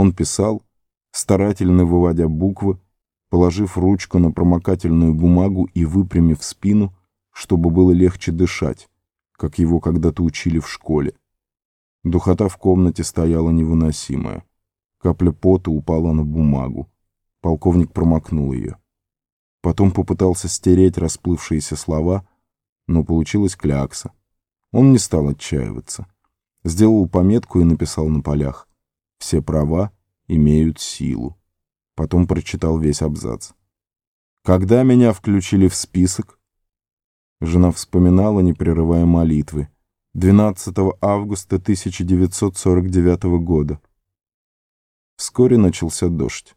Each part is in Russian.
Он писал, старательно выводя буквы, положив ручку на промокательную бумагу и выпрямив спину, чтобы было легче дышать, как его когда-то учили в школе. Духота в комнате стояла невыносимая. Капля пота упала на бумагу. Полковник промокнул ее. Потом попытался стереть расплывшиеся слова, но получилась клякса. Он не стал отчаиваться. Сделал пометку и написал на полях. Все права имеют силу. Потом прочитал весь абзац. Когда меня включили в список? Жена вспоминала, не прерывая молитвы. 12 августа 1949 года. Вскоре начался дождь.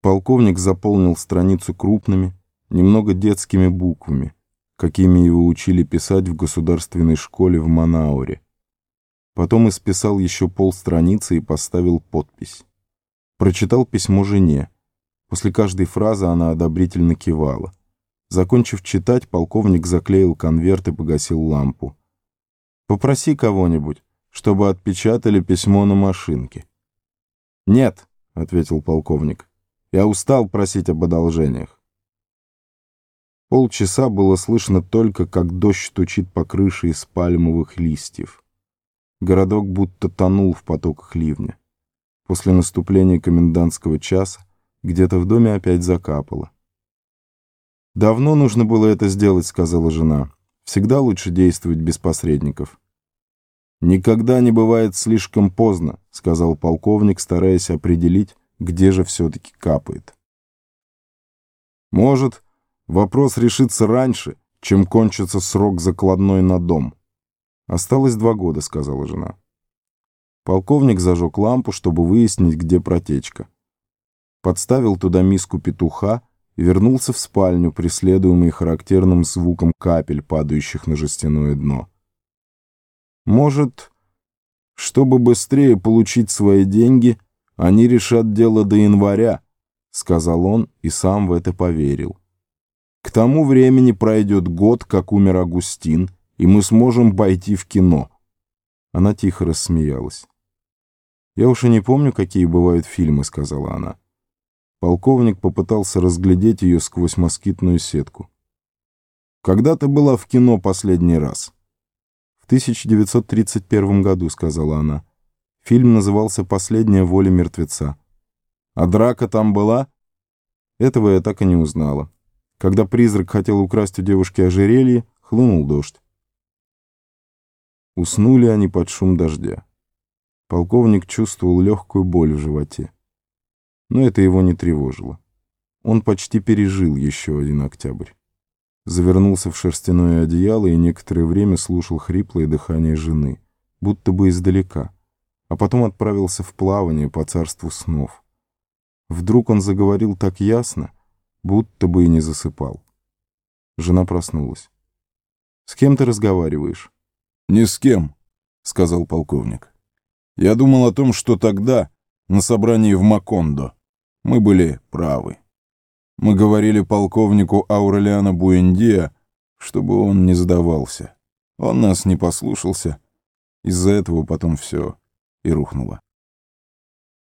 Полковник заполнил страницу крупными, немного детскими буквами, какими его учили писать в государственной школе в Манауре. Потом исписал еще полстраницы и поставил подпись. Прочитал письмо жене. После каждой фразы она одобрительно кивала. Закончив читать, полковник заклеил конверт и погасил лампу. «Попроси кого-нибудь, чтобы отпечатали письмо на машинке». «Нет», — ответил полковник. Я устал просить об одолжениях. Полчаса было слышно только, как дождь стучит по крыше из пальмовых листьев. Городок будто тонул в потоках ливня. После наступления комендантского часа где-то в доме опять закапало. «Давно нужно было это сделать», — сказала жена. «Всегда лучше действовать без посредников». «Никогда не бывает слишком поздно», — сказал полковник, стараясь определить, где же все-таки капает. Может, вопрос решится раньше, чем кончится срок закладной на дом. Осталось два года, сказала жена. Полковник зажег лампу, чтобы выяснить, где протечка. Подставил туда миску петуха и вернулся в спальню, преследуемый характерным звуком капель, падающих на жестяное дно. Может, чтобы быстрее получить свои деньги, они решат дело до января, — сказал он и сам в это поверил. К тому времени пройдет год, как умер Агустин, и мы сможем пойти в кино. Она тихо рассмеялась. «Я уж и не помню, какие бывают фильмы», — сказала она. Полковник попытался разглядеть ее сквозь москитную сетку. «Когда ты была в кино последний раз?» «В 1931 году», — сказала она. Фильм назывался «Последняя воля мертвеца». А драка там была? Этого я так и не узнала. Когда призрак хотел украсть у девушки ожерелье, хлынул дождь. Уснули они под шум дождя. Полковник чувствовал легкую боль в животе. Но это его не тревожило. Он почти пережил еще один октябрь. Завернулся в шерстяное одеяло и некоторое время слушал хриплое дыхание жены, будто бы издалека — а потом отправился в плавание по царству снов. Вдруг он заговорил так ясно, будто бы и не засыпал. Жена проснулась. «С кем ты разговариваешь?» «Ни с кем», — сказал полковник. «Я думал о том, что тогда, на собрании в Макондо, мы были правы. Мы говорили полковнику Аурелиана Буэндиа, чтобы он не сдавался. Он нас не послушался. Из-за этого потом все и рухнула.